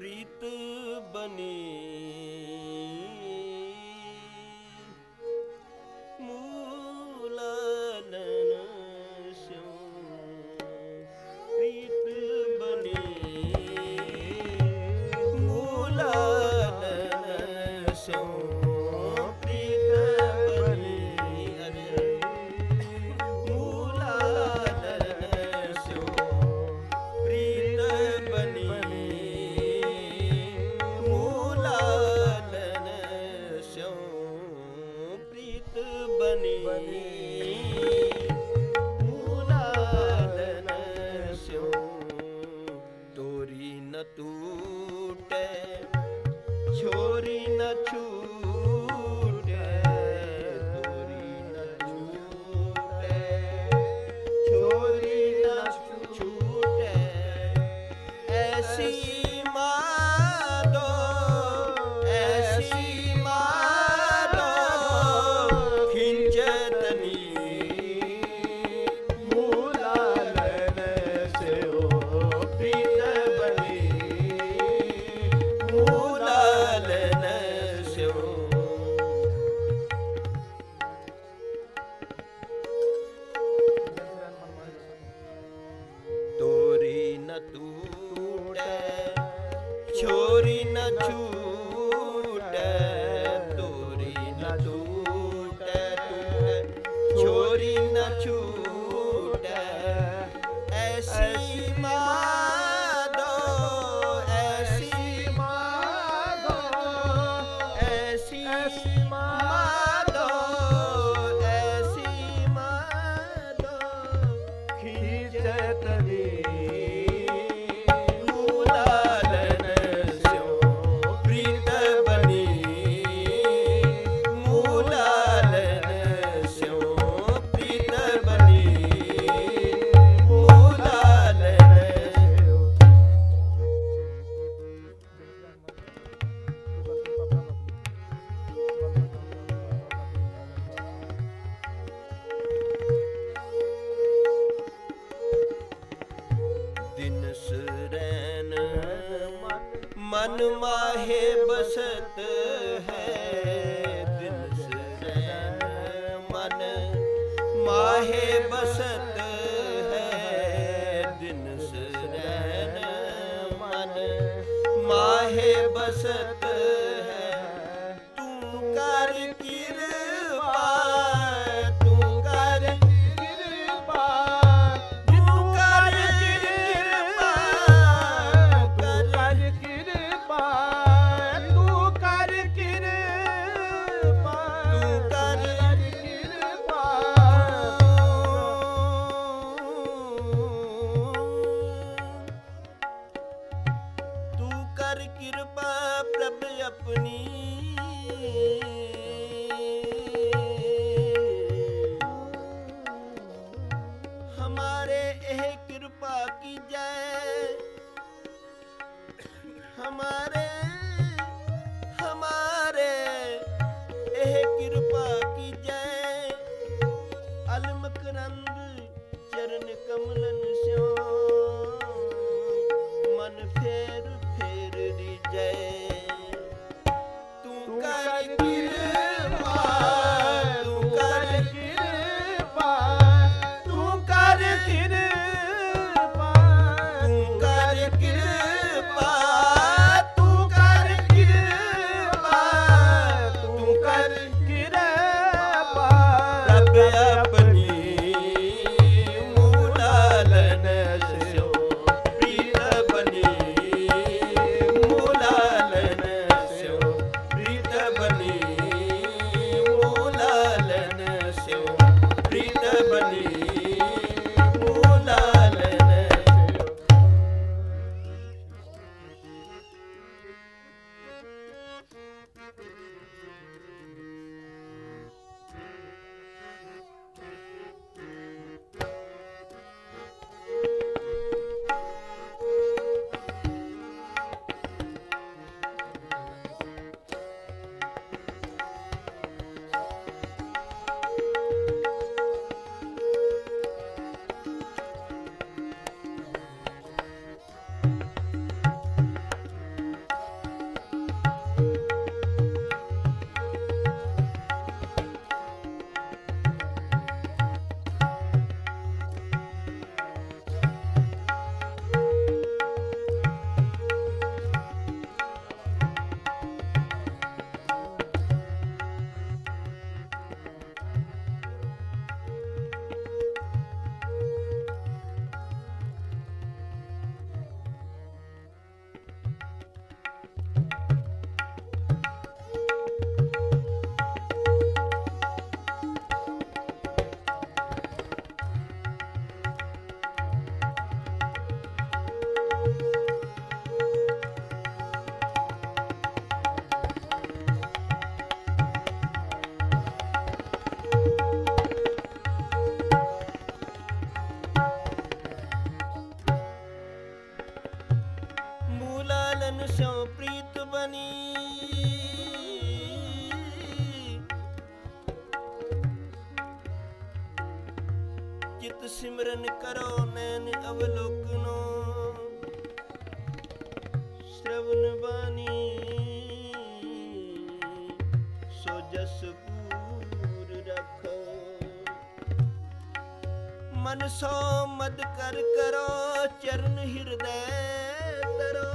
ਪ੍ਰੀਤ ਬਨੀ see ਜਸ ਪੂਰ ਰੱਖੋ। ਮਨ ਸੋ ਮਦ ਕਰ ਕਰੋ ਚਰਨ ਹਿਰਦੈ ਤਰੋ।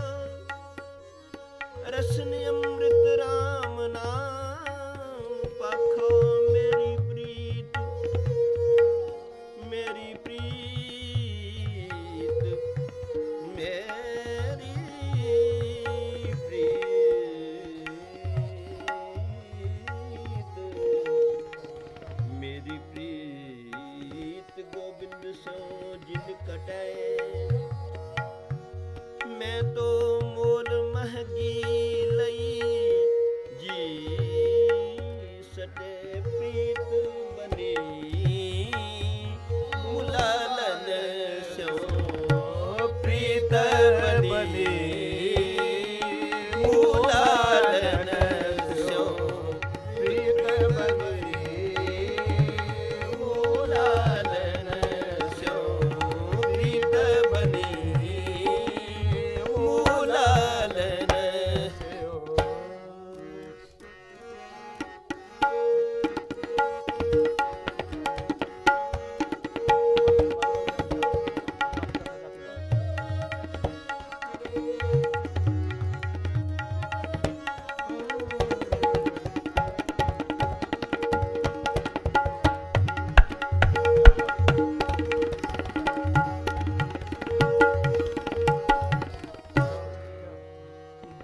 ਰਸਨ ਅੰਮ੍ਰਿਤ ਪ੍ਰੀਤ ਬਣੀ ਮੁਲਾਲਨ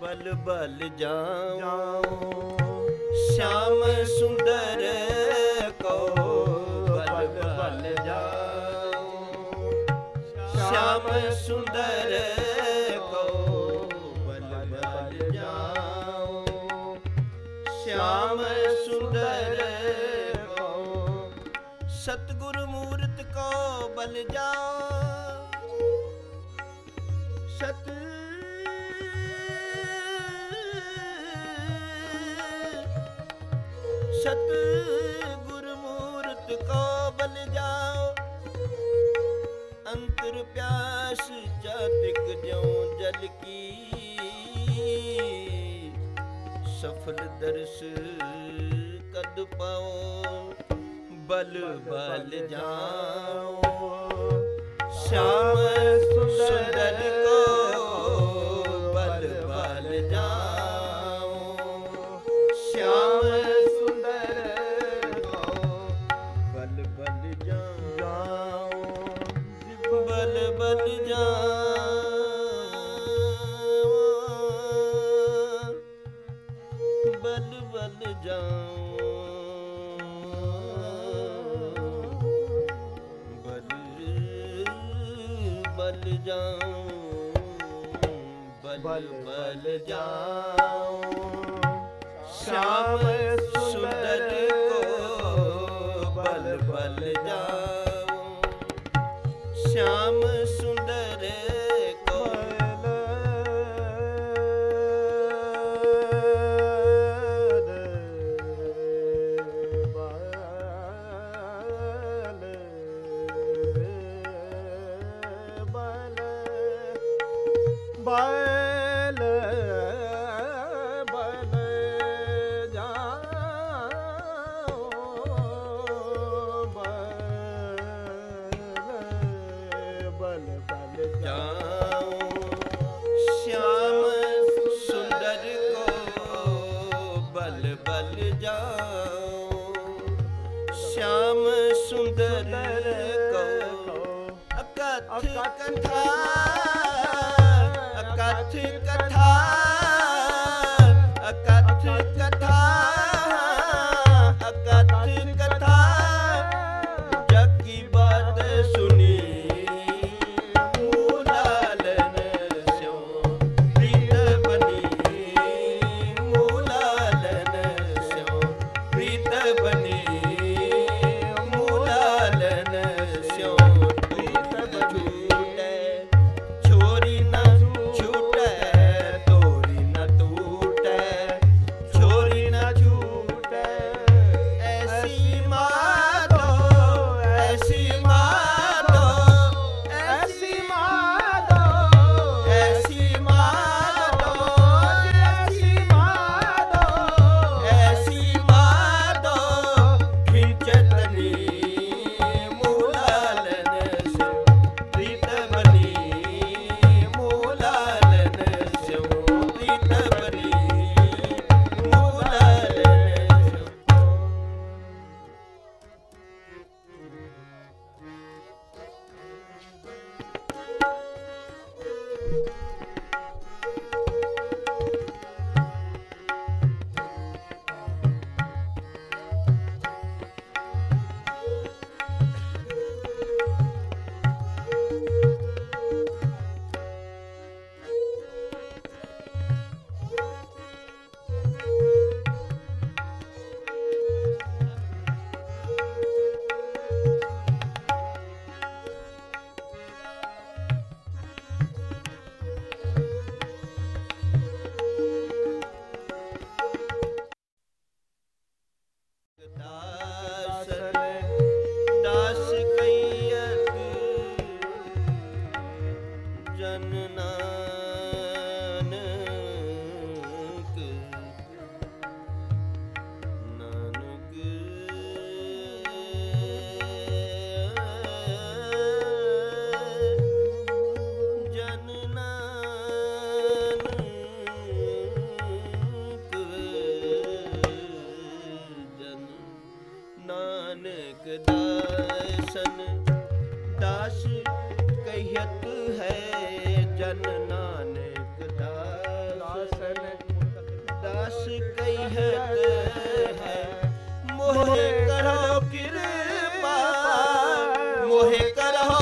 ਬਲ ਬਲ ਜਾਉ। ਸ਼ਾਮ ਸੁੰਦਰ ਕੋ ਬਲ ਬਲ ਜਾਉ। ਸ਼ਾਮ ਸੁੰਦਰ ਕੋ ਬਲ ਬਲ ਜਾਉ। ਸ਼ਾਮ ਸੁੰਦਰ ਕੋ ਸਤਗੁਰ ਮੂਰਤ ਕੋ ਬਲ ਸਤ ਸਤ ਗੁਰ ਮੂਰਤ ਕੋ ਬਲ ਜਾਓ। ਅੰਤਰ ਪਿਆਸ ਜਾਤਿਕ ਜਿਉ ਜਲ ਕੀ। ਸਫਲ ਦਰਸ ਕਦ ਪਾਓ, ਬਲ ਬਲ ਜਾਓ। ਸ਼ਾਮ ਸੁੰਦਰ ਕੋ ਬਲ ਜਾਓ ਬਲ ਬਲ ਜਾਓ ਸ਼ਾਮ ਸੁੰਦਰ ਕੋ ਬਲ ਬਲ ਜਾਓ ਸ਼ਾਮ कथा ਜਨ ਨਾਨਕ ਨਾਨਕ ਜਨ ਨਾਨਕ ਜਨ ਨਾਨਕ ਦਾਸਨ ਦਾਸ ਕਹਿਤ ਹੈ ਜਨ ਨਾਨਕ ਦਾ ਦਾਸ ਕਹਿਤ ਹੈ ਮੋਹਿ ਕਰੋ ਕਿਰਪਾ ਮੋਹਿ ਕਰੋ